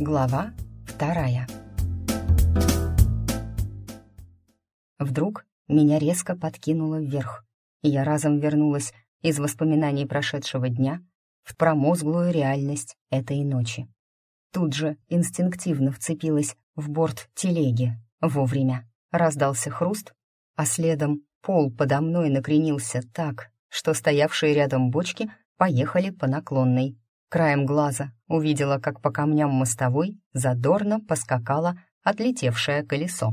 Глава вторая. Вдруг меня резко подкинуло вверх, и я разом вернулась из воспоминаний прошедшего дня в промозглую реальность этой ночи. Тут же инстинктивно вцепилась в борт телеги. Вовремя раздался хруст, а следом пол подо мной накренился так, что стоявшие рядом бочки поехали по наклонной. Краем глаза увидела, как по камням мостовой задорно поскакало отлетевшее колесо.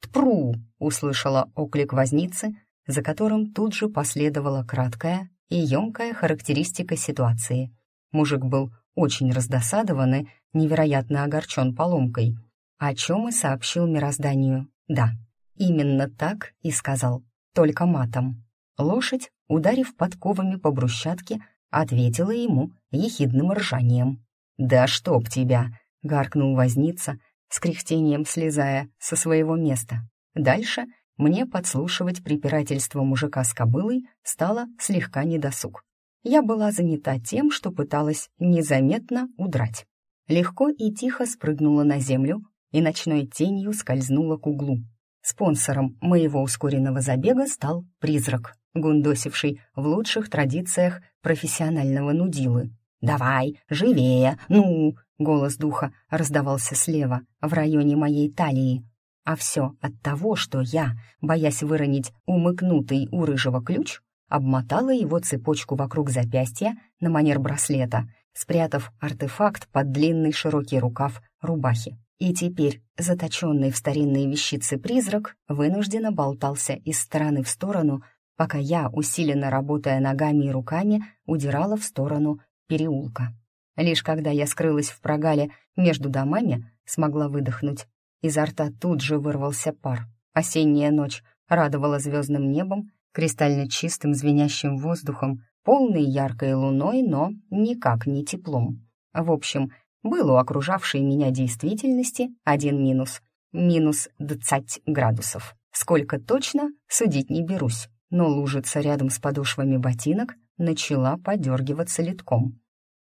«Тпру!» — услышала оклик возницы, за которым тут же последовала краткая и емкая характеристика ситуации. Мужик был очень раздосадован и невероятно огорчен поломкой, о чем и сообщил мирозданию. Да, именно так и сказал, только матом. Лошадь, ударив подковами по брусчатке, ответила ему ехидным ржанием. «Да чтоб тебя!» — гаркнул возница, с кряхтением слезая со своего места. Дальше мне подслушивать препирательство мужика с кобылой стало слегка недосуг. Я была занята тем, что пыталась незаметно удрать. Легко и тихо спрыгнула на землю и ночной тенью скользнула к углу. Спонсором моего ускоренного забега стал призрак, гундосивший в лучших традициях профессионального нудилы. «Давай, живее, ну!» — голос духа раздавался слева, в районе моей талии. А все от того, что я, боясь выронить умыкнутый у рыжего ключ, обмотала его цепочку вокруг запястья на манер браслета, спрятав артефакт под длинный широкий рукав рубахи. И теперь, заточенный в старинные вещицы призрак, вынужденно болтался из стороны в сторону, пока я, усиленно работая ногами и руками, удирала в сторону переулка. Лишь когда я скрылась в прогале между домами, смогла выдохнуть. Изо рта тут же вырвался пар. Осенняя ночь радовала звездным небом, кристально чистым звенящим воздухом, полной яркой луной, но никак не теплом. В общем, был у окружавшей меня действительности один минус. Минус 20 градусов. Сколько точно, судить не берусь но лужица рядом с подошвами ботинок начала подергиваться литком.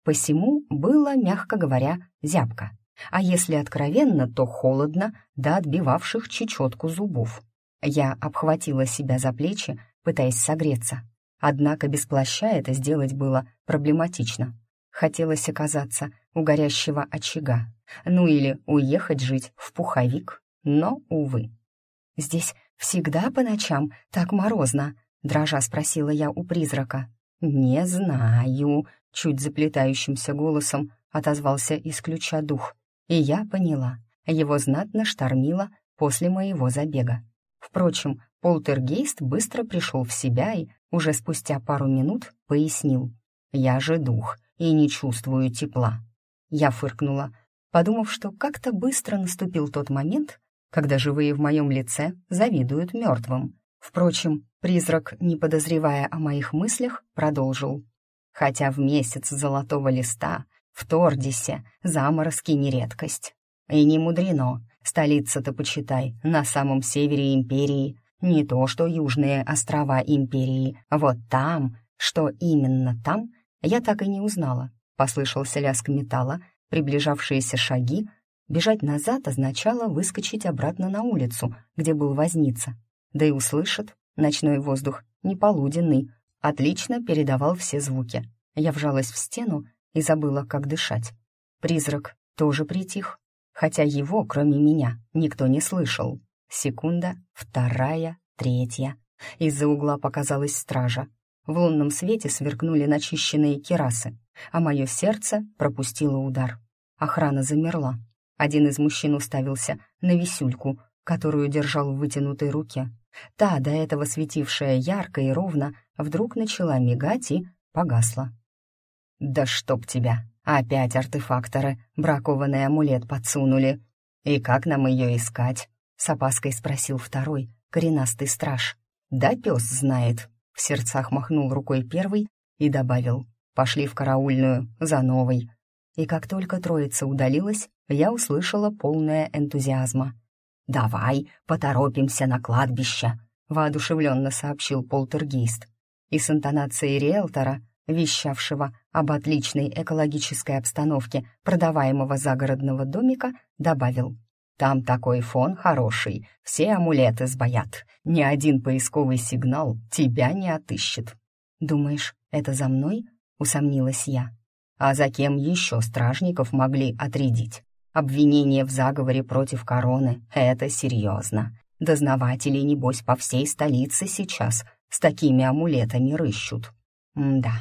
Посему было, мягко говоря, зябко. А если откровенно, то холодно до отбивавших чечетку зубов. Я обхватила себя за плечи, пытаясь согреться. Однако без плаща это сделать было проблематично. Хотелось оказаться у горящего очага, ну или уехать жить в пуховик, но, увы. Здесь «Всегда по ночам так морозно?» — дрожа спросила я у призрака. «Не знаю», — чуть заплетающимся голосом отозвался из ключа дух. И я поняла, его знатно штормило после моего забега. Впрочем, полтергейст быстро пришел в себя и уже спустя пару минут пояснил. «Я же дух и не чувствую тепла». Я фыркнула, подумав, что как-то быстро наступил тот момент, когда живые в моем лице завидуют мертвым. Впрочем, призрак, не подозревая о моих мыслях, продолжил. Хотя в месяц золотого листа в Тордисе заморозки не редкость. И не мудрено, столица-то, почитай, на самом севере империи, не то что южные острова империи, вот там, что именно там, я так и не узнала. Послышался лязг металла, приближавшиеся шаги, Бежать назад означало выскочить обратно на улицу, где был возница. Да и услышат, ночной воздух, неполуденный, отлично передавал все звуки. Я вжалась в стену и забыла, как дышать. Призрак тоже притих, хотя его, кроме меня, никто не слышал. Секунда, вторая, третья. Из-за угла показалась стража. В лунном свете сверкнули начищенные керасы, а мое сердце пропустило удар. Охрана замерла, один из мужчин уставился на висюльку, которую держал в вытянутой руке. Та, до этого светившая ярко и ровно, вдруг начала мигать и погасла. «Да чтоб тебя! Опять артефакторы бракованный амулет подсунули! И как нам ее искать?» — с опаской спросил второй, коренастый страж. «Да пес знает!» — в сердцах махнул рукой первый и добавил. «Пошли в караульную, за новой!» И как только троица удалилась, я услышала полное энтузиазма. «Давай, поторопимся на кладбище», — воодушевленно сообщил полтергейст. И с интонацией риэлтора вещавшего об отличной экологической обстановке продаваемого загородного домика, добавил. «Там такой фон хороший, все амулеты сбоят, ни один поисковый сигнал тебя не отыщет». «Думаешь, это за мной?» — усомнилась я. «А за кем еще стражников могли отрядить? Обвинение в заговоре против короны — это серьезно. Дознаватели, небось, по всей столице сейчас с такими амулетами рыщут. М да,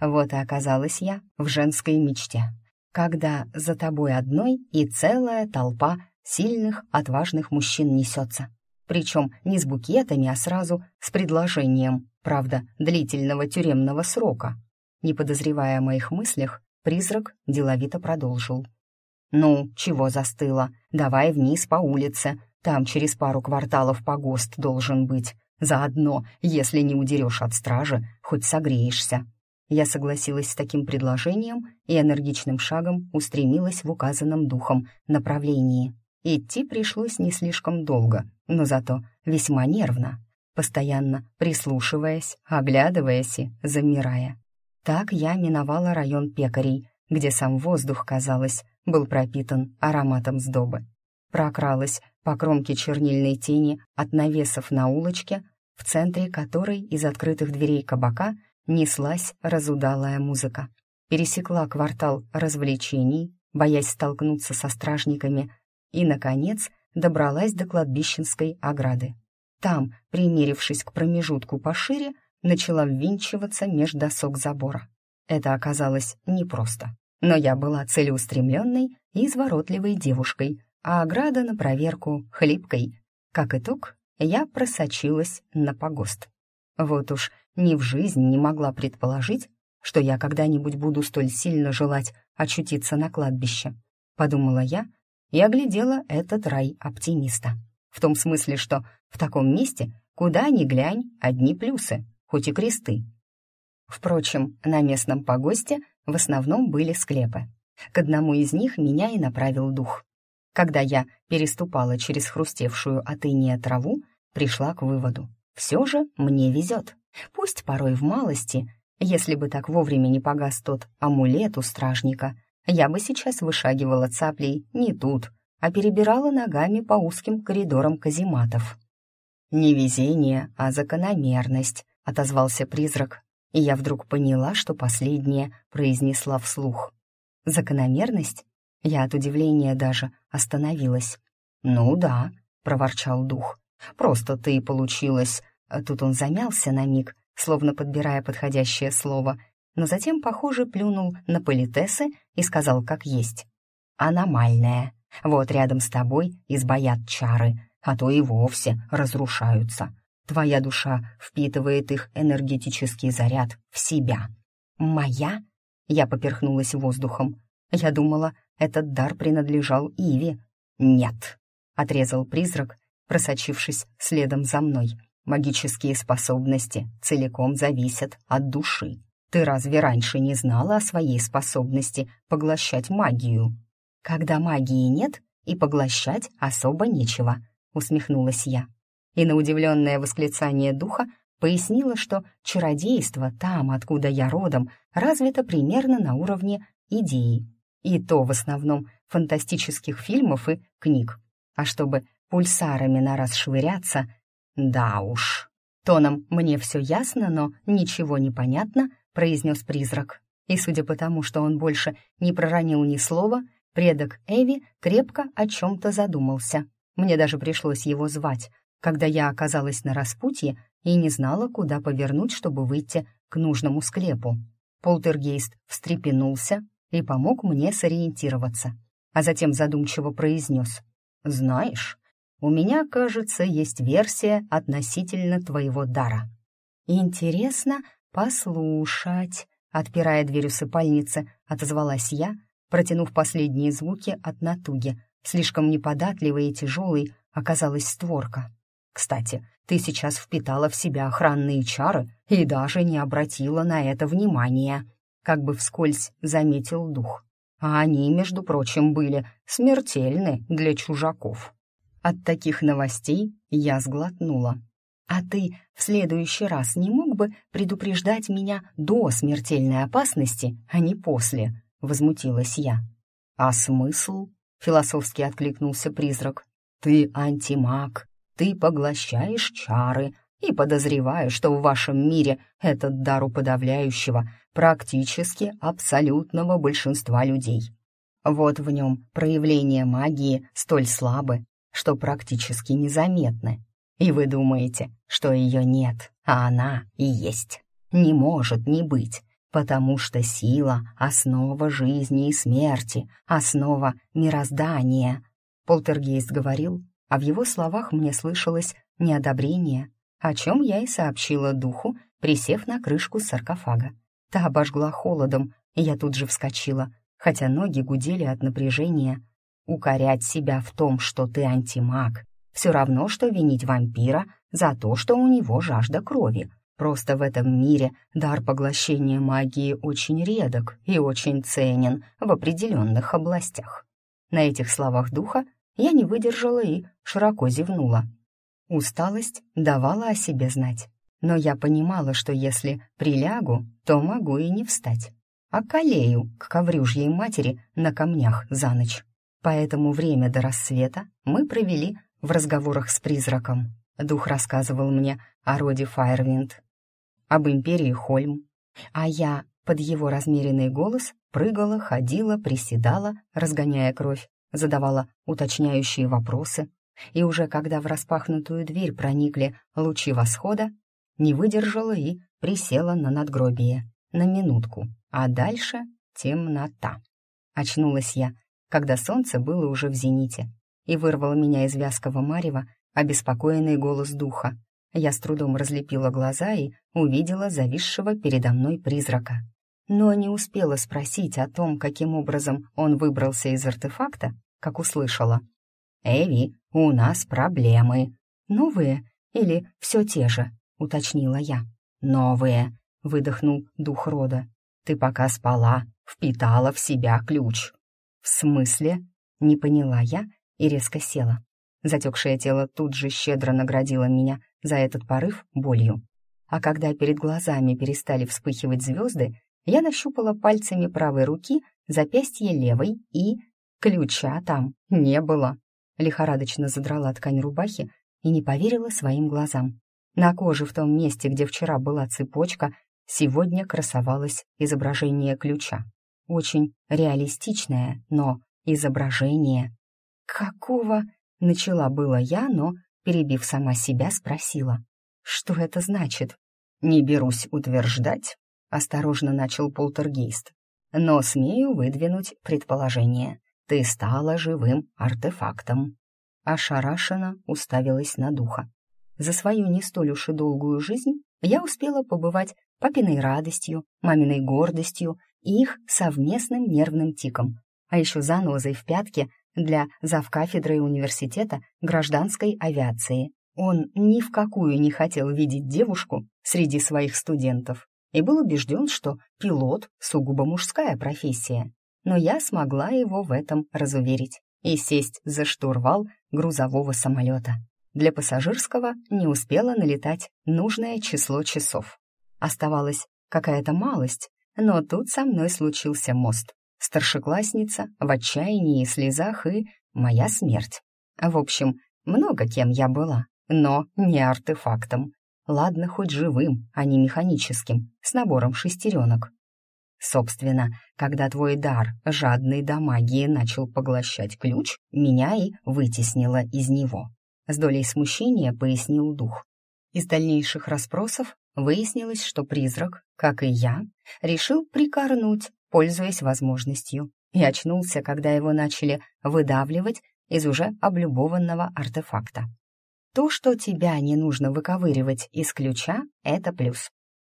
вот и оказалась я в женской мечте, когда за тобой одной и целая толпа сильных, отважных мужчин несется. Причем не с букетами, а сразу с предложением, правда, длительного тюремного срока. Не подозревая о моих мыслях, призрак деловито продолжил. «Ну, чего застыла? Давай вниз по улице. Там через пару кварталов погост должен быть. Заодно, если не удерешь от стражи, хоть согреешься». Я согласилась с таким предложением и энергичным шагом устремилась в указанном духом направлении. Идти пришлось не слишком долго, но зато весьма нервно, постоянно прислушиваясь, оглядываясь и замирая. Так я миновала район пекарей, где сам воздух, казалось, был пропитан ароматом сдобы. Прокралась по кромке чернильной тени от навесов на улочке, в центре которой из открытых дверей кабака неслась разудалая музыка. Пересекла квартал развлечений, боясь столкнуться со стражниками, и, наконец, добралась до кладбищенской ограды. Там, примерившись к промежутку пошире, начала ввинчиваться меж досок забора. Это оказалось непросто. Но я была целеустремленной и изворотливой девушкой, а ограда на проверку хлипкой. Как итог, я просочилась на погост. Вот уж ни в жизнь не могла предположить, что я когда-нибудь буду столь сильно желать очутиться на кладбище, подумала я и оглядела этот рай оптимиста. В том смысле, что в таком месте, куда ни глянь, одни плюсы, хоть и кресты. Впрочем, на местном погосте в основном были склепы. К одному из них меня и направил дух. Когда я переступала через хрустевшую от иния траву, пришла к выводу. Все же мне везет. Пусть порой в малости, если бы так вовремя не погас тот амулет у стражника, я бы сейчас вышагивала цаплей не тут, а перебирала ногами по узким коридорам казематов. «Не везение, а закономерность», — отозвался призрак, и я вдруг поняла, что последнее произнесла вслух. «Закономерность?» Я от удивления даже остановилась. «Ну да», — проворчал дух, — «просто ты получилась...» Тут он замялся на миг, словно подбирая подходящее слово, но затем, похоже, плюнул на политесы и сказал как есть. «Аномальная. Вот рядом с тобой избоят чары, а то и вовсе разрушаются. Твоя душа впитывает их энергетический заряд в себя. Моя? Я поперхнулась воздухом. Я думала, этот дар принадлежал Иве. Нет, отрезал призрак, просочившись следом за мной. Магические способности целиком зависят от души. Ты разве раньше не знала о своей способности поглощать магию? Когда магии нет, и поглощать особо нечего, усмехнулась я и на удивленное восклицание духа пояснила, что чародейство там, откуда я родом, развито примерно на уровне идеи. И то в основном фантастических фильмов и книг. А чтобы пульсарами на раз швыряться, да уж. Тоном «мне все ясно, но ничего не понятно», произнес призрак. И судя по тому, что он больше не проронил ни слова, предок Эви крепко о чем-то задумался. Мне даже пришлось его звать, когда я оказалась на распутье и не знала, куда повернуть, чтобы выйти к нужному склепу. Полтергейст встрепенулся и помог мне сориентироваться, а затем задумчиво произнес. «Знаешь, у меня, кажется, есть версия относительно твоего дара. Интересно послушать», — отпирая дверь усыпальницы, отозвалась я, протянув последние звуки от натуги. Слишком неподатливой и тяжелой оказалась створка. Кстати, ты сейчас впитала в себя охранные чары и даже не обратила на это внимания, как бы вскользь заметил дух. А они, между прочим, были смертельны для чужаков. От таких новостей я сглотнула. «А ты в следующий раз не мог бы предупреждать меня до смертельной опасности, а не после?» — возмутилась я. «А смысл?» — философски откликнулся призрак. «Ты антимаг, ты поглощаешь чары и подозреваю, что в вашем мире этот дар у подавляющего практически абсолютного большинства людей. Вот в нем проявления магии столь слабы, что практически незаметны. И вы думаете, что ее нет, а она и есть. Не может не быть, потому что сила — основа жизни и смерти, основа мироздания. Полтергейст говорил, а в его словах мне слышалось неодобрение, о чем я и сообщила духу, присев на крышку саркофага. Та обожгла холодом, и я тут же вскочила, хотя ноги гудели от напряжения. Укорять себя в том, что ты антимаг, все равно, что винить вампира за то, что у него жажда крови. Просто в этом мире дар поглощения магии очень редок и очень ценен в определенных областях. На этих словах духа я не выдержала и широко зевнула. Усталость давала о себе знать, но я понимала, что если прилягу, то могу и не встать, а колею к коврюжьей матери на камнях за ночь. Поэтому время до рассвета мы провели в разговорах с призраком. Дух рассказывал мне о роде Файрвинд, об империи Хольм, а я под его размеренный голос прыгала, ходила, приседала, разгоняя кровь, задавала уточняющие вопросы, и уже когда в распахнутую дверь проникли лучи восхода, не выдержала и присела на надгробие на минутку, а дальше темнота. Очнулась я, когда солнце было уже в зените, и вырвало меня из вязкого марева обеспокоенный голос духа. Я с трудом разлепила глаза и увидела зависшего передо мной призрака. Но не успела спросить о том, каким образом он выбрался из артефакта, как услышала. «Эви, у нас проблемы». «Новые или все те же?» — уточнила я. «Новые», — выдохнул дух рода. «Ты пока спала, впитала в себя ключ». «В смысле?» — не поняла я и резко села. Затекшее тело тут же щедро наградило меня за этот порыв болью. А когда перед глазами перестали вспыхивать звезды, я нащупала пальцами правой руки запястье левой и... Ключа там не было. Лихорадочно задрала ткань рубахи и не поверила своим глазам. На коже в том месте, где вчера была цепочка, сегодня красовалось изображение ключа. Очень реалистичное, но изображение. «Какого?» — начала было я, но, перебив сама себя, спросила. «Что это значит?» «Не берусь утверждать», — осторожно начал полтергейст. «Но смею выдвинуть предположение. Ты стала живым артефактом». Ошарашенно уставилась на духа. За свою не столь уж и долгую жизнь я успела побывать папиной радостью, маминой гордостью и их совместным нервным тиком, а еще занозой в пятке для завкафедры университета гражданской авиации. Он ни в какую не хотел видеть девушку среди своих студентов и был убежден, что пилот — сугубо мужская профессия. Но я смогла его в этом разуверить и сесть за штурвал грузового самолета. Для пассажирского не успела налетать нужное число часов. Оставалась какая-то малость, но тут со мной случился мост старшеклассница в отчаянии и слезах и моя смерть. В общем, много кем я была, но не артефактом. Ладно, хоть живым, а не механическим, с набором шестеренок. Собственно, когда твой дар, жадный до магии, начал поглощать ключ, меня и вытеснило из него. С долей смущения пояснил дух. Из дальнейших расспросов выяснилось, что призрак, как и я, решил прикорнуть пользуясь возможностью, и очнулся, когда его начали выдавливать из уже облюбованного артефакта. То, что тебя не нужно выковыривать из ключа, это плюс.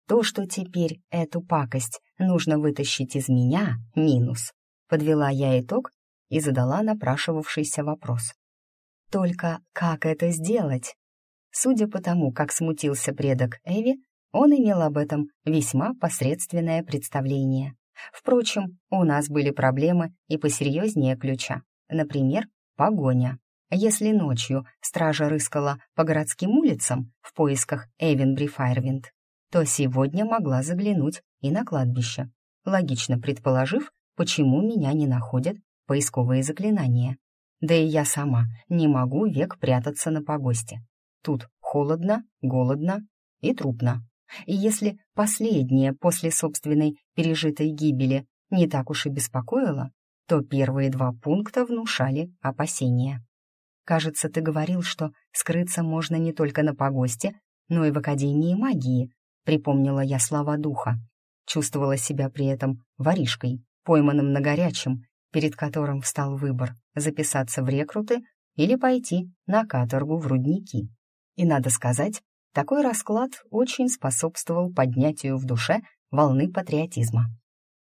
То, что теперь эту пакость нужно вытащить из меня, минус. Подвела я итог и задала напрашивавшийся вопрос. Только как это сделать? Судя по тому, как смутился предок Эви, он имел об этом весьма посредственное представление. Впрочем, у нас были проблемы и посерьезнее ключа. Например, погоня. Если ночью стража рыскала по городским улицам в поисках Эвенбри Файрвинд, то сегодня могла заглянуть и на кладбище, логично предположив, почему меня не находят поисковые заклинания. Да и я сама не могу век прятаться на погосте. Тут холодно, голодно и трупно. И если последнее после собственной пережитой гибели не так уж и беспокоило, то первые два пункта внушали опасения. Кажется, ты говорил, что скрыться можно не только на погосте, но и в Академии магии, припомнила я слова духа. Чувствовала себя при этом воришкой, пойманным на горячем, перед которым встал выбор — записаться в рекруты или пойти на каторгу в рудники. И, надо сказать, такой расклад очень способствовал поднятию в душе волны патриотизма.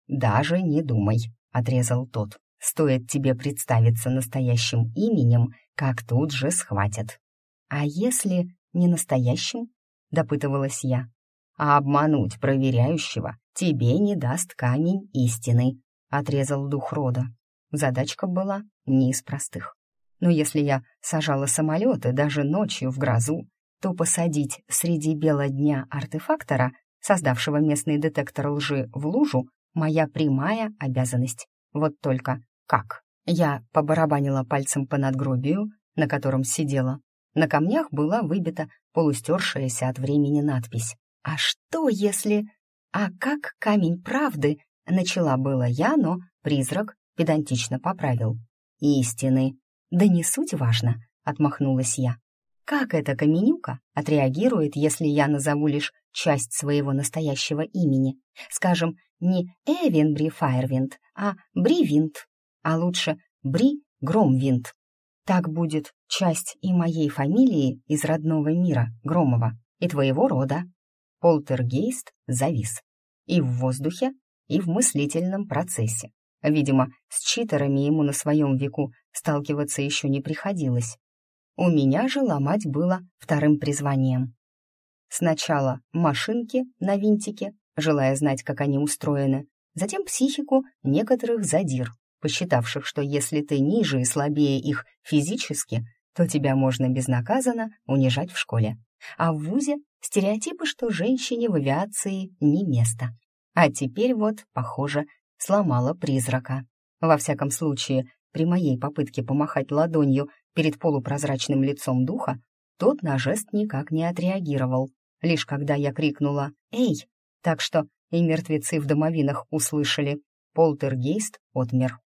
«Даже не думай», — отрезал тот. «Стоит тебе представиться настоящим именем, как тут же схватят». «А если не настоящим?» — допытывалась я. «А обмануть проверяющего тебе не даст камень истины», — отрезал дух рода. Задачка была не из простых. Но если я сажала самолеты даже ночью в грозу, то посадить среди бела дня артефактора, создавшего местный детектор лжи, в лужу, моя прямая обязанность. Вот только как? Я побарабанила пальцем по надгробию, на котором сидела. На камнях была выбита полустершаяся от времени надпись. «А что если...» «А как камень правды?» Начала было я, но призрак педантично поправил. «Истины». «Да не суть важно», — отмахнулась я. «Как эта каменюка отреагирует, если я назову лишь часть своего настоящего имени? Скажем, не Эвенбри Файрвинд, а Бривинд, а лучше Бри Громвинд. Так будет часть и моей фамилии из родного мира, Громова, и твоего рода». Полтергейст завис. И в воздухе, и в мыслительном процессе. Видимо, с читерами ему на своем веку сталкиваться еще не приходилось. У меня же ломать было вторым призванием. Сначала машинки на винтике, желая знать, как они устроены, затем психику некоторых задир, посчитавших, что если ты ниже и слабее их физически, то тебя можно безнаказанно унижать в школе. А в ВУЗе стереотипы, что женщине в авиации не место. А теперь вот, похоже, сломала призрака. Во всяком случае, при моей попытке помахать ладонью перед полупрозрачным лицом духа, тот на жест никак не отреагировал, лишь когда я крикнула «Эй!», так что и мертвецы в домовинах услышали. Полтергейст отмер.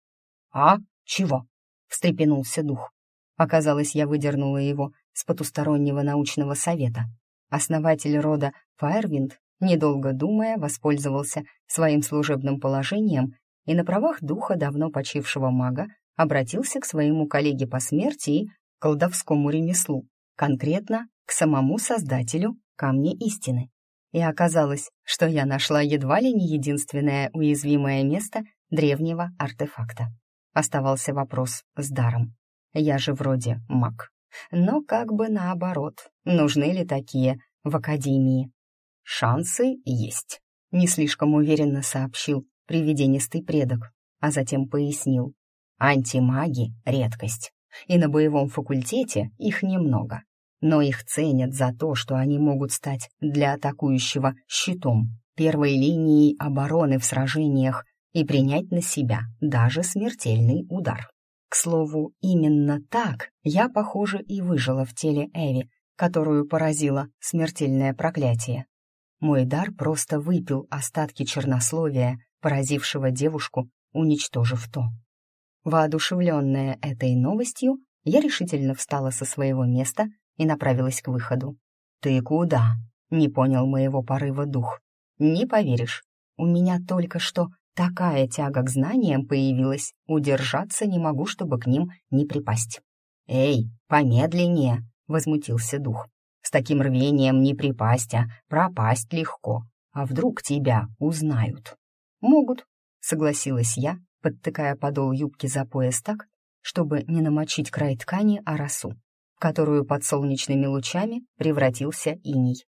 «А? Чего?» — встрепенулся дух. Оказалось, я выдернула его с потустороннего научного совета. Основатель рода Фаервинд недолго думая, воспользовался своим служебным положением и на правах духа давно почившего мага обратился к своему коллеге по смерти и колдовскому ремеслу, конкретно к самому создателю Камня Истины. И оказалось, что я нашла едва ли не единственное уязвимое место древнего артефакта. Оставался вопрос с даром. Я же вроде маг. Но как бы наоборот, нужны ли такие в Академии? «Шансы есть», — не слишком уверенно сообщил привиденистый предок, а затем пояснил. «Антимаги — редкость, и на боевом факультете их немного, но их ценят за то, что они могут стать для атакующего щитом, первой линией обороны в сражениях и принять на себя даже смертельный удар. Слову, именно так я, похоже, и выжила в теле Эви, которую поразило смертельное проклятие. Мой дар просто выпил остатки чернословия, поразившего девушку, уничтожив то. Воодушевленная этой новостью, я решительно встала со своего места и направилась к выходу. «Ты куда?» — не понял моего порыва дух. «Не поверишь, у меня только что такая тяга к знаниям появилась, удержаться не могу, чтобы к ним не припасть». «Эй, помедленнее!» — возмутился дух. С таким рвением не припасть, а пропасть легко. А вдруг тебя узнают? Могут, согласилась я, подтыкая подол юбки за пояс так, чтобы не намочить край ткани, а росу, которую под солнечными лучами превратился иней.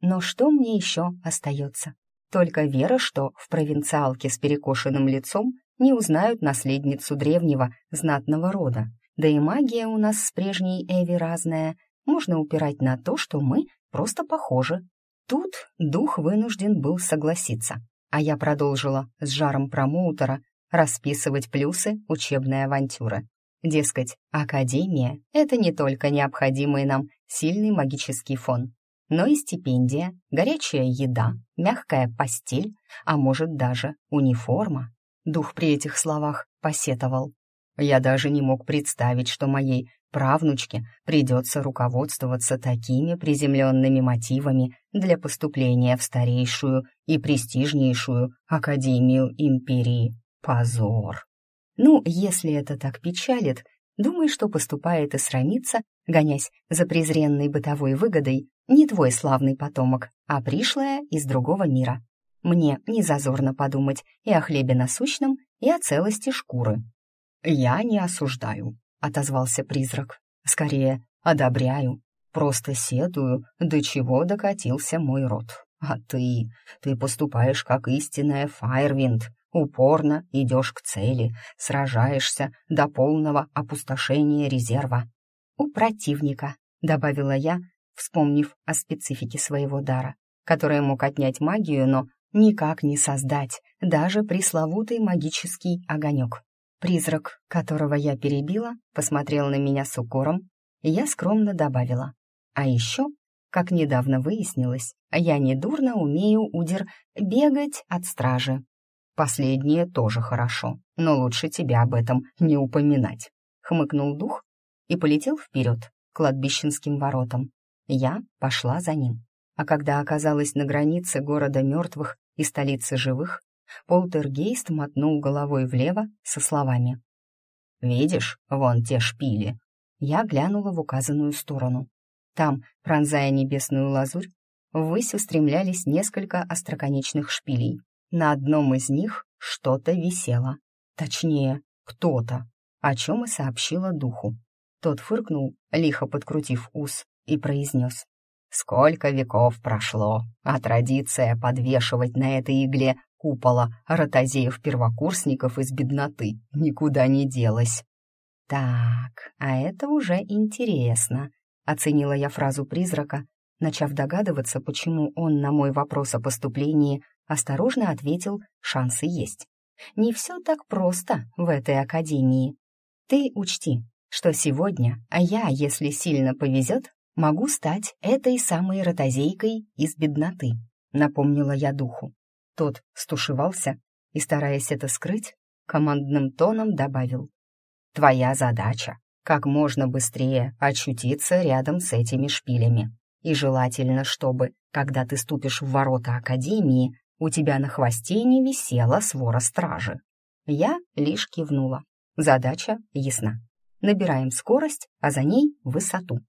Но что мне еще остается? Только вера, что в провинциалке с перекошенным лицом не узнают наследницу древнего знатного рода Да и магия у нас с прежней Эви разная. Можно упирать на то, что мы просто похожи. Тут дух вынужден был согласиться, а я продолжила с жаром промоутера расписывать плюсы учебной авантюры. Дескать, академия — это не только необходимый нам сильный магический фон, но и стипендия, горячая еда, мягкая постель, а может даже униформа. Дух при этих словах посетовал. Я даже не мог представить, что моей правнучке придется руководствоваться такими приземленными мотивами для поступления в старейшую и престижнейшую Академию Империи. Позор! Ну, если это так печалит, думай, что поступает и срамится, гонясь за презренной бытовой выгодой, не твой славный потомок, а пришлая из другого мира. Мне не зазорно подумать и о хлебе насущном, и о целости шкуры. «Я не осуждаю», — отозвался призрак. «Скорее, одобряю. Просто сетую, до чего докатился мой род. А ты, ты поступаешь как истинная Файрвинд, упорно идешь к цели, сражаешься до полного опустошения резерва. У противника, добавила я, вспомнив о специфике своего дара, который мог отнять магию, но никак не создать даже пресловутый магический огонек. Призрак, которого я перебила, посмотрел на меня с укором, и я скромно добавила. А еще, как недавно выяснилось, я недурно умею удер бегать от стражи. Последнее тоже хорошо, но лучше тебя об этом не упоминать. Хмыкнул дух и полетел вперед, к кладбищенским воротам. Я пошла за ним. А когда оказалась на границе города мертвых и столицы живых, полтергейст мотнул головой влево со словами. «Видишь, вон те шпили». Я глянула в указанную сторону. Там, пронзая небесную лазурь, ввысь устремлялись несколько остроконечных шпилей, на одном из них что-то висело. Точнее, кто-то, о чем и сообщила духу. Тот фыркнул, лихо подкрутив ус, и произнес. «Сколько веков прошло, а традиция подвешивать на этой игле купола ротозеев-первокурсников из бедноты никуда не делась». «Так, а это уже интересно», — оценила я фразу призрака, начав догадываться, почему он на мой вопрос о поступлении осторожно ответил, шансы есть. Не все так просто в этой академии. Ты учти, что сегодня, а я, если сильно повезет, могу стать этой самой ротозейкой из бедноты, напомнила я духу. Тот стушевался и, стараясь это скрыть, командным тоном добавил. «Твоя задача — как можно быстрее очутиться рядом с этими шпилями. И желательно, чтобы, когда ты ступишь в ворота Академии, у тебя на хвосте не висела свора стражи. Я лишь кивнула. Задача ясна. Набираем скорость, а за ней высоту.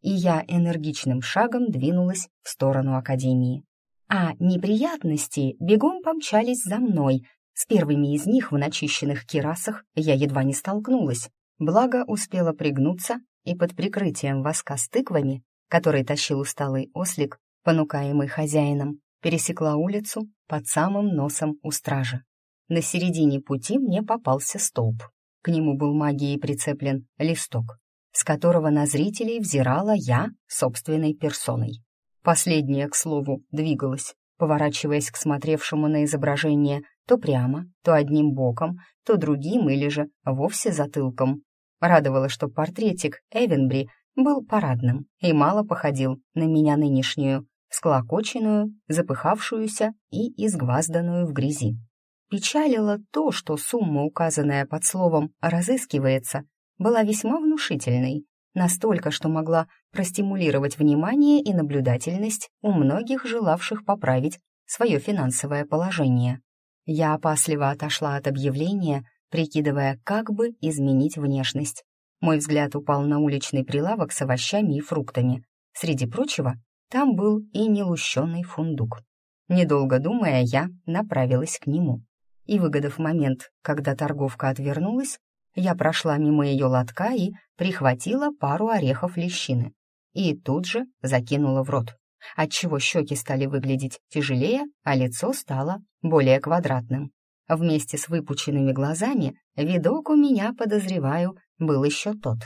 И я энергичным шагом двинулась в сторону Академии. А неприятности бегом помчались за мной. С первыми из них в начищенных кирасах я едва не столкнулась. Благо успела пригнуться и под прикрытием воска с тыквами, который тащил усталый ослик, понукаемый хозяином, пересекла улицу под самым носом у стражи. На середине пути мне попался столб. К нему был магией прицеплен листок, с которого на зрителей взирала я собственной персоной. Последняя, к слову, двигалась, поворачиваясь к смотревшему на изображение то прямо, то одним боком, то другим или же вовсе затылком. Радовало, что портретик Эвенбри был парадным и мало походил на меня нынешнюю, склокоченную, запыхавшуюся и изгвазданную в грязи. Печалило то, что сумма, указанная под словом «разыскивается», была весьма внушительной, настолько, что могла простимулировать внимание и наблюдательность у многих желавших поправить свое финансовое положение. Я опасливо отошла от объявления, прикидывая, как бы изменить внешность. Мой взгляд упал на уличный прилавок с овощами и фруктами. Среди прочего, там был и нелущенный фундук. Недолго думая, я направилась к нему. И, выгодав момент, когда торговка отвернулась, я прошла мимо ее лотка и прихватила пару орехов лещины. И тут же закинула в рот, отчего щеки стали выглядеть тяжелее, а лицо стало более квадратным. Вместе с выпученными глазами видок у меня, подозреваю, был еще тот.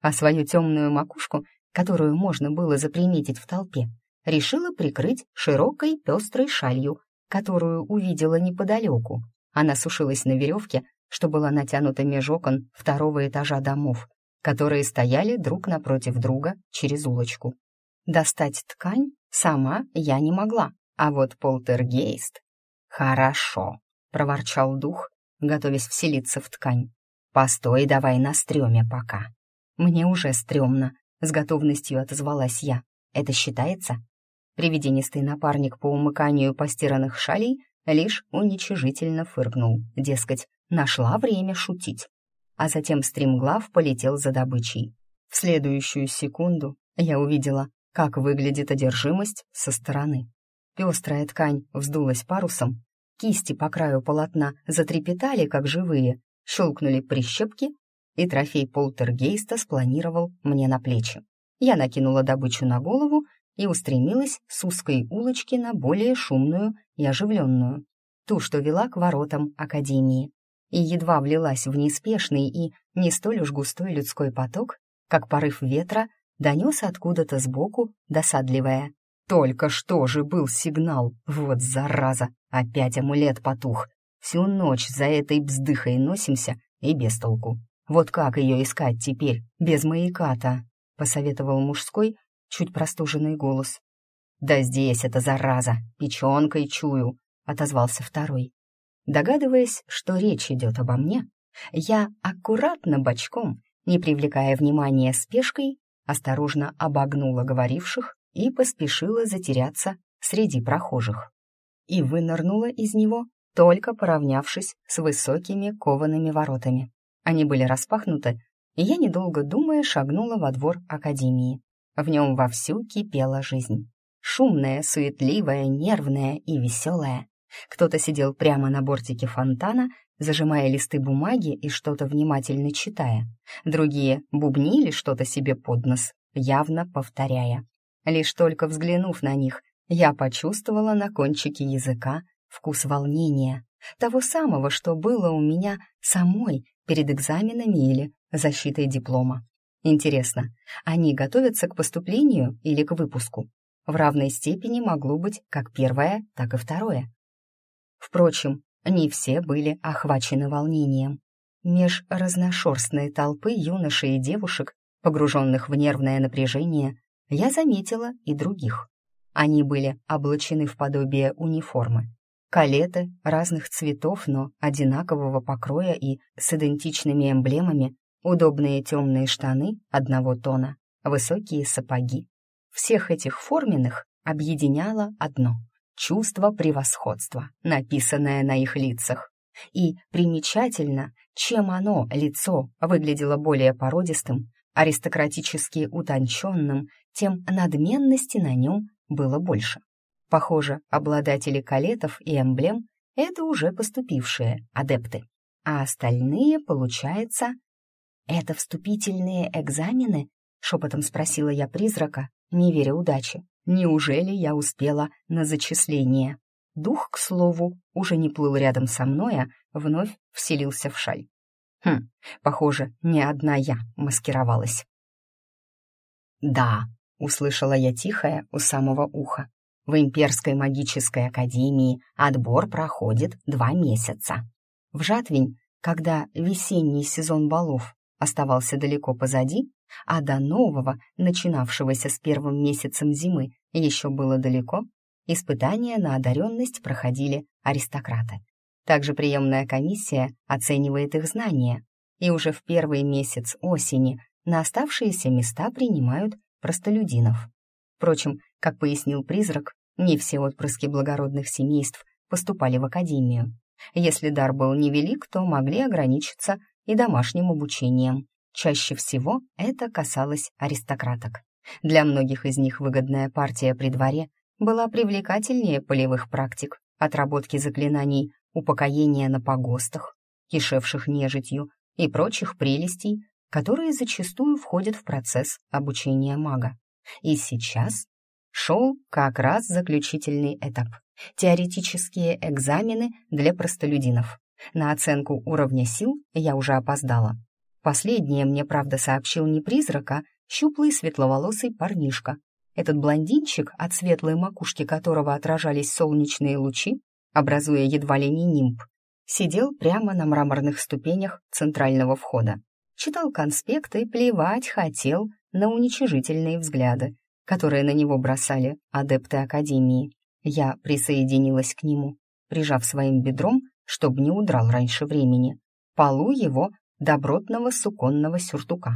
А свою темную макушку, которую можно было заприметить в толпе, решила прикрыть широкой пестрой шалью, которую увидела неподалеку. Она сушилась на веревке, что была натянута меж окон второго этажа домов, которые стояли друг напротив друга через улочку. Достать ткань сама я не могла, а вот полтергейст... «Хорошо», — проворчал дух, готовясь вселиться в ткань. «Постой давай на стреме пока». «Мне уже стрёмно», — с готовностью отозвалась я. «Это считается?» Привиденистый напарник по умыканию постиранных шалей лишь уничижительно фыркнул, дескать, нашла время шутить. А затем стримглав полетел за добычей. В следующую секунду я увидела, как выглядит одержимость со стороны. Пестрая ткань вздулась парусом, кисти по краю полотна затрепетали, как живые, щелкнули прищепки, и трофей полтергейста спланировал мне на плечи. Я накинула добычу на голову и устремилась с узкой улочки на более шумную и оживленную, ту, что вела к воротам Академии, и едва влилась в неспешный и не столь уж густой людской поток, как порыв ветра донес откуда-то сбоку, досадливая. «Только что же был сигнал! Вот зараза! Опять амулет потух! Всю ночь за этой бздыхой носимся и без толку. Вот как ее искать теперь, без маяка-то?» — посоветовал мужской, чуть простуженный голос. «Да здесь это зараза, печенкой чую», — отозвался второй. Догадываясь, что речь идет обо мне, я аккуратно бочком, не привлекая внимания спешкой, осторожно обогнула говоривших и поспешила затеряться среди прохожих. И вынырнула из него, только поравнявшись с высокими коваными воротами. Они были распахнуты, и я, недолго думая, шагнула во двор Академии. В нем вовсю кипела жизнь. Шумная, суетливая, нервная и веселая. Кто-то сидел прямо на бортике фонтана, зажимая листы бумаги и что-то внимательно читая. Другие бубнили что-то себе под нос, явно повторяя. Лишь только взглянув на них, я почувствовала на кончике языка вкус волнения, того самого, что было у меня самой перед экзаменами или защитой диплома. Интересно, они готовятся к поступлению или к выпуску? В равной степени могло быть как первое, так и второе. Впрочем, не все были охвачены волнением. Меж разношерстной толпы юношей и девушек, погруженных в нервное напряжение, я заметила и других. Они были облачены в подобие униформы. Калеты разных цветов, но одинакового покроя и с идентичными эмблемами удобные темные штаны одного тона, высокие сапоги. Всех этих форменных объединяло одно — чувство превосходства, написанное на их лицах. И примечательно, чем оно, лицо, выглядело более породистым, аристократически утонченным, тем надменности на нем было больше. Похоже, обладатели калетов и эмблем — это уже поступившие адепты. А остальные, получается, «Это вступительные экзамены?» — шепотом спросила я призрака, не веря удаче. «Неужели я успела на зачисление?» Дух, к слову, уже не плыл рядом со мной, а вновь вселился в шаль. Хм, похоже, не одна я маскировалась. «Да», — услышала я тихое у самого уха. «В Имперской магической академии отбор проходит два месяца. В Жатвень, когда весенний сезон балов оставался далеко позади, а до нового, начинавшегося с первым месяцем зимы, еще было далеко, испытания на одаренность проходили аристократы. Также приемная комиссия оценивает их знания, и уже в первый месяц осени на оставшиеся места принимают простолюдинов. Впрочем, как пояснил призрак, не все отпрыски благородных семейств поступали в академию. Если дар был невелик, то могли ограничиться и домашним обучением. Чаще всего это касалось аристократок. Для многих из них выгодная партия при дворе была привлекательнее полевых практик, отработки заклинаний, упокоения на погостах, кишевших нежитью и прочих прелестей, которые зачастую входят в процесс обучения мага. И сейчас шел как раз заключительный этап — теоретические экзамены для простолюдинов. На оценку уровня сил я уже опоздала. Последнее мне, правда, сообщил не призрак, щуплый светловолосый парнишка. Этот блондинчик, от светлой макушки которого отражались солнечные лучи, образуя едва ли не нимб, сидел прямо на мраморных ступенях центрального входа. Читал конспекты плевать хотел на уничижительные взгляды, которые на него бросали адепты Академии. Я присоединилась к нему, прижав своим бедром, чтобы не удрал раньше времени, полу его добротного суконного сюртука.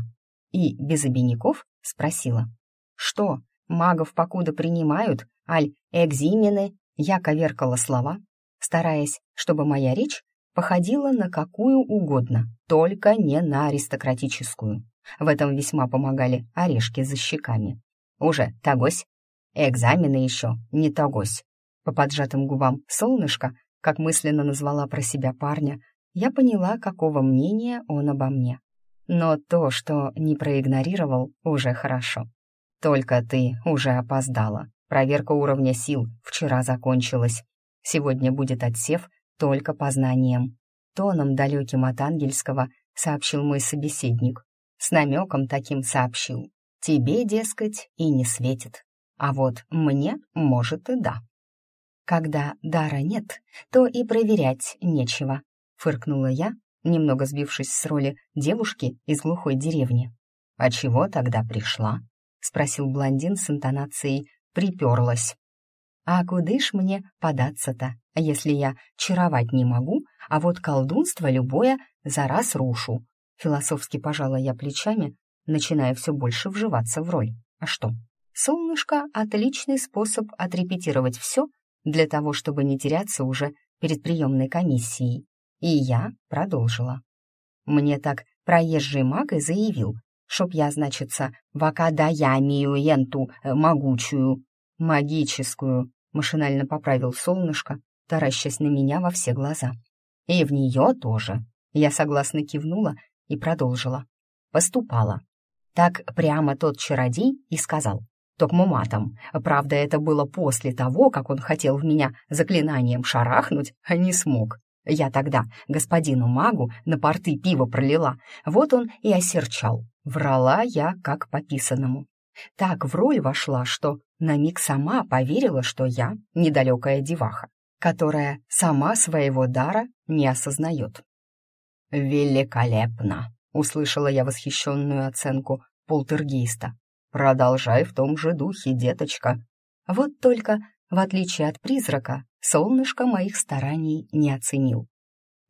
И без обиняков спросила, что, магов покуда принимают, аль экзимены, я коверкала слова, стараясь, чтобы моя речь походила на какую угодно, только не на аристократическую. В этом весьма помогали орешки за щеками. Уже тогось. Экзамены еще не тогось. По поджатым губам солнышко, как мысленно назвала про себя парня, я поняла, какого мнения он обо мне. Но то, что не проигнорировал, уже хорошо. Только ты уже опоздала. Проверка уровня сил вчера закончилась. Сегодня будет отсев только по знаниям. Тоном далеким от ангельского сообщил мой собеседник. С намеком таким сообщил. Тебе, дескать, и не светит. А вот мне, может, и да. Когда дара нет, то и проверять нечего, фыркнула я, немного сбившись с роли девушки из глухой деревни. «А чего тогда пришла?» — спросил блондин с интонацией «приперлась». «А куды ж мне податься-то, если я чаровать не могу, а вот колдунство любое за раз рушу?» Философски пожала я плечами, начиная все больше вживаться в роль. А что? Солнышко — отличный способ отрепетировать все для того, чтобы не теряться уже перед приемной комиссией. И я продолжила. Мне так проезжий маг и заявил, чтоб я, значится, вакадаямию енту э, могучую, магическую, машинально поправил солнышко, таращась на меня во все глаза. И в нее тоже. Я согласно кивнула и продолжила. Поступала. Так прямо тот чародей и сказал. Токмо матом. Правда, это было после того, как он хотел в меня заклинанием шарахнуть, а не смог. Я тогда господину магу на порты пива пролила, вот он и осерчал. Врала я как пописанному. Так в роль вошла, что на миг сама поверила, что я недалекая деваха, которая сама своего дара не осознает. «Великолепно!» — услышала я восхищенную оценку полтергейста. «Продолжай в том же духе, деточка». Вот только, в отличие от призрака, солнышко моих стараний не оценил.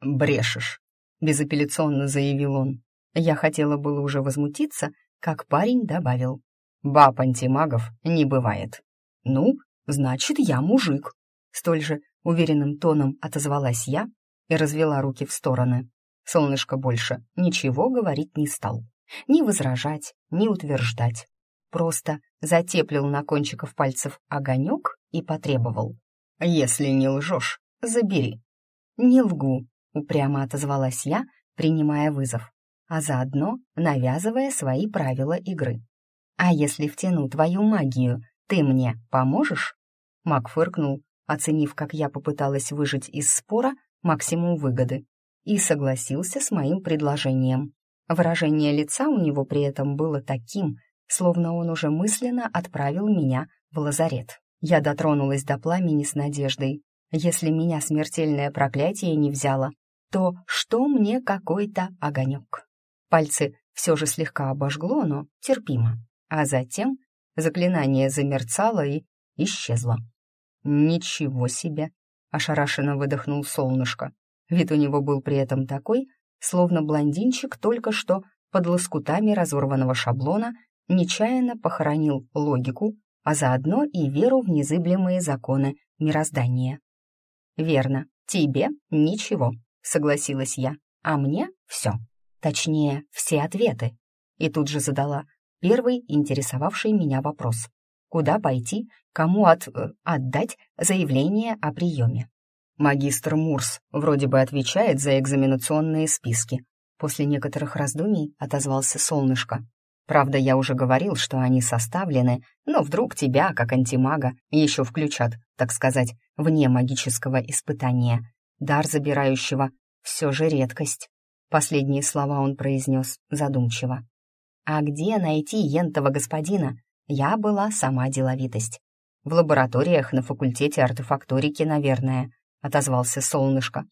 «Брешешь», — безапелляционно заявил он. Я хотела было уже возмутиться, как парень добавил. «Баб антимагов не бывает». «Ну, значит, я мужик», — столь же уверенным тоном отозвалась я и развела руки в стороны. Солнышко больше ничего говорить не стал. Ни возражать, ни утверждать. Просто затеплил на кончиков пальцев огонек и потребовал. «Если не лжешь, забери». «Не лгу», — упрямо отозвалась я, принимая вызов, а заодно навязывая свои правила игры. «А если втяну твою магию, ты мне поможешь?» Маг фыркнул, оценив, как я попыталась выжить из спора максимум выгоды, и согласился с моим предложением. Выражение лица у него при этом было таким, словно он уже мысленно отправил меня в лазарет. Я дотронулась до пламени с надеждой. Если меня смертельное проклятие не взяло, то что мне какой-то огонек? Пальцы все же слегка обожгло, но терпимо. А затем заклинание замерцало и исчезло. «Ничего себе!» — ошарашенно выдохнул солнышко. Вид у него был при этом такой, словно блондинчик только что под лоскутами разорванного шаблона нечаянно похоронил логику, а заодно и веру в незыблемые законы мироздания. «Верно, тебе ничего», — согласилась я, «а мне все. Точнее, все ответы». И тут же задала первый интересовавший меня вопрос. Куда пойти, кому от, э, отдать заявление о приеме? Магистр Мурс вроде бы отвечает за экзаменационные списки. После некоторых раздумий отозвался солнышко. Правда, я уже говорил, что они составлены, но вдруг тебя, как антимага, еще включат, так сказать, вне магического испытания. Дар забирающего все же редкость. Последние слова он произнес задумчиво. А где найти ентого господина? Я была сама деловитость. В лабораториях на факультете артефакторики, наверное, отозвался солнышко.